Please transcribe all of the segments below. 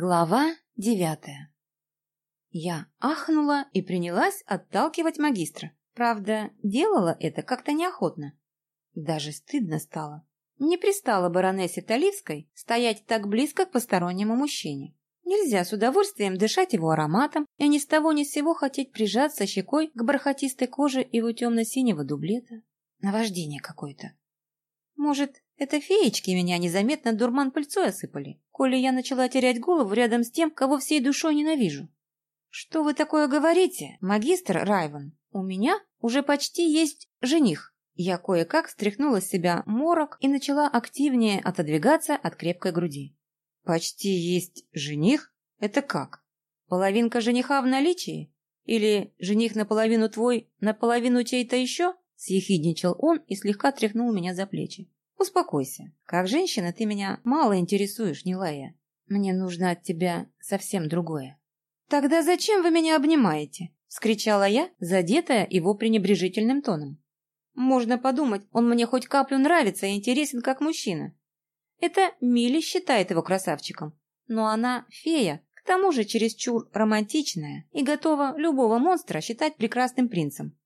Глава девятая Я ахнула и принялась отталкивать магистра. Правда, делала это как-то неохотно. Даже стыдно стало. Не пристала баронессе Таливской стоять так близко к постороннему мужчине. Нельзя с удовольствием дышать его ароматом и ни с того ни с сего хотеть прижаться щекой к бархатистой коже его темно-синего дублета. Наваждение какое-то. Может, это феечки меня незаметно дурман пыльцой осыпали, коли я начала терять голову рядом с тем, кого всей душой ненавижу. Что вы такое говорите, магистр Райван? У меня уже почти есть жених. Я кое-как стряхнула с себя морок и начала активнее отодвигаться от крепкой груди. Почти есть жених? Это как? Половинка жениха в наличии? Или жених наполовину твой, наполовину чей-то еще? Съехидничал он и слегка тряхнул меня за плечи. «Успокойся. Как женщина ты меня мало интересуешь, Нилая. Мне нужно от тебя совсем другое». «Тогда зачем вы меня обнимаете?» — вскричала я, задетая его пренебрежительным тоном. «Можно подумать, он мне хоть каплю нравится и интересен как мужчина. Это Милли считает его красавчиком, но она фея, к тому же чересчур романтичная и готова любого монстра считать прекрасным принцем.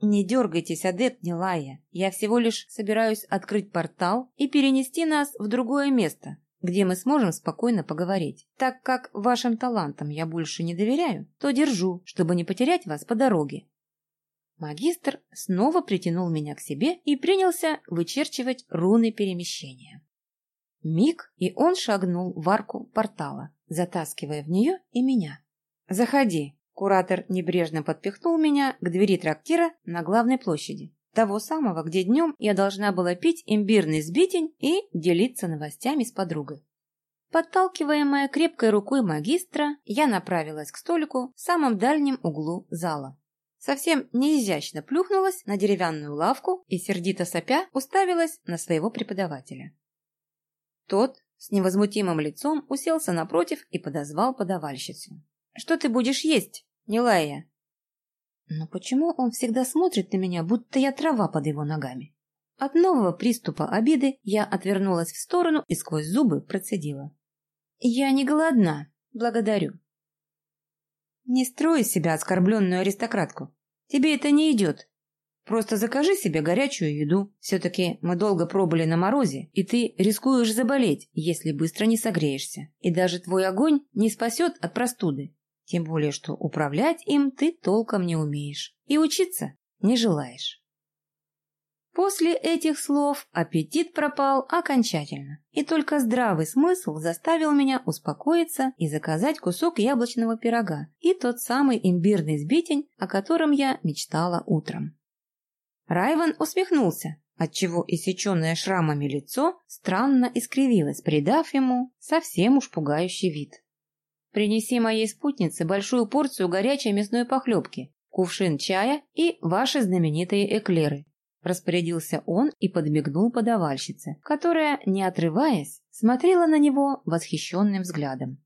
«Не дергайтесь, адепт Нилая. Я всего лишь собираюсь открыть портал и перенести нас в другое место, где мы сможем спокойно поговорить. Так как вашим талантам я больше не доверяю, то держу, чтобы не потерять вас по дороге». Магистр снова притянул меня к себе и принялся вычерчивать руны перемещения. Миг, и он шагнул в арку портала, затаскивая в нее и меня. «Заходи», Куратор небрежно подпихнул меня к двери трактира на главной площади. Того самого, где днем я должна была пить имбирный сбитень и делиться новостями с подругой. Подталкиваемая крепкой рукой магистра, я направилась к столику в самом дальнем углу зала. Совсем неизящно плюхнулась на деревянную лавку и, сердито сопя, уставилась на своего преподавателя. Тот с невозмутимым лицом уселся напротив и подозвал подавальщицу. «Что ты будешь есть?» Нилая. Но почему он всегда смотрит на меня, будто я трава под его ногами? От нового приступа обиды я отвернулась в сторону и сквозь зубы процедила. Я не голодна, благодарю. Не строй из себя оскорбленную аристократку. Тебе это не идет. Просто закажи себе горячую еду. Все-таки мы долго пробыли на морозе, и ты рискуешь заболеть, если быстро не согреешься. И даже твой огонь не спасет от простуды. Тем более, что управлять им ты толком не умеешь и учиться не желаешь. После этих слов аппетит пропал окончательно, и только здравый смысл заставил меня успокоиться и заказать кусок яблочного пирога и тот самый имбирный сбитень, о котором я мечтала утром. Райван усмехнулся, отчего иссеченное шрамами лицо странно искривилось, придав ему совсем уж пугающий вид. Принеси моей спутнице большую порцию горячей мясной похлебки, кувшин чая и ваши знаменитые эклеры. Распорядился он и подмигнул подавальщице, которая, не отрываясь, смотрела на него восхищенным взглядом.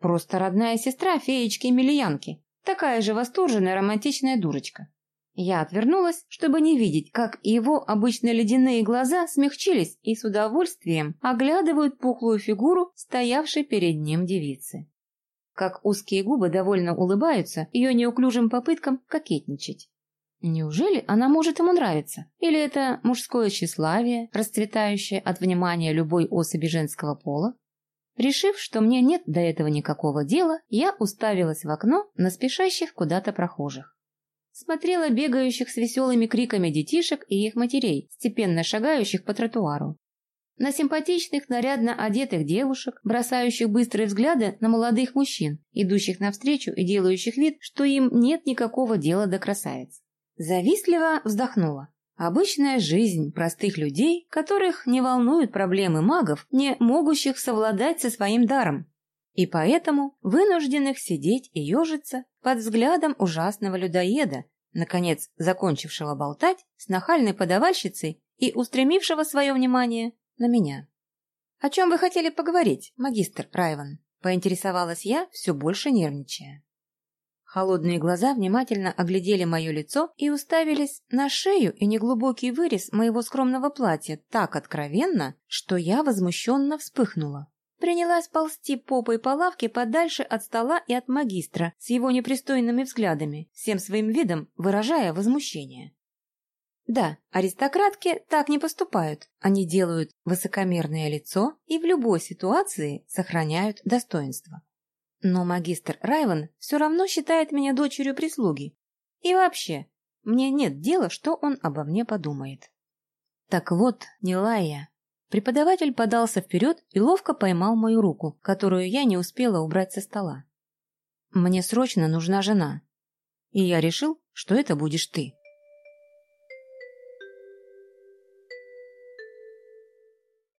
Просто родная сестра феечки-емельянки, такая же восторженная романтичная дурочка. Я отвернулась, чтобы не видеть, как его обычно ледяные глаза смягчились и с удовольствием оглядывают пухлую фигуру, стоявшей перед ним девицы как узкие губы довольно улыбаются ее неуклюжим попыткам кокетничать. Неужели она может ему нравиться? Или это мужское тщеславие, расцветающее от внимания любой особи женского пола? Решив, что мне нет до этого никакого дела, я уставилась в окно на спешащих куда-то прохожих. Смотрела бегающих с веселыми криками детишек и их матерей, степенно шагающих по тротуару, на симпатичных, нарядно одетых девушек, бросающих быстрые взгляды на молодых мужчин, идущих навстречу и делающих вид, что им нет никакого дела до красавиц. Завистливо вздохнула. Обычная жизнь простых людей, которых не волнуют проблемы магов, не могущих совладать со своим даром. И поэтому вынужденных сидеть и ежиться под взглядом ужасного людоеда, наконец закончившего болтать с нахальной подавальщицей и устремившего свое внимание на меня. «О чем вы хотели поговорить, магистр Райван?» – поинтересовалась я, все больше нервничая. Холодные глаза внимательно оглядели мое лицо и уставились на шею и неглубокий вырез моего скромного платья так откровенно, что я возмущенно вспыхнула. принялась ползти попой по лавке подальше от стола и от магистра с его непристойными взглядами, всем своим видом выражая возмущение. Да, аристократки так не поступают. Они делают высокомерное лицо и в любой ситуации сохраняют достоинство. Но магистр Райвен все равно считает меня дочерью прислуги. И вообще, мне нет дела, что он обо мне подумает. Так вот, Нилая. Преподаватель подался вперед и ловко поймал мою руку, которую я не успела убрать со стола. Мне срочно нужна жена. И я решил, что это будешь ты.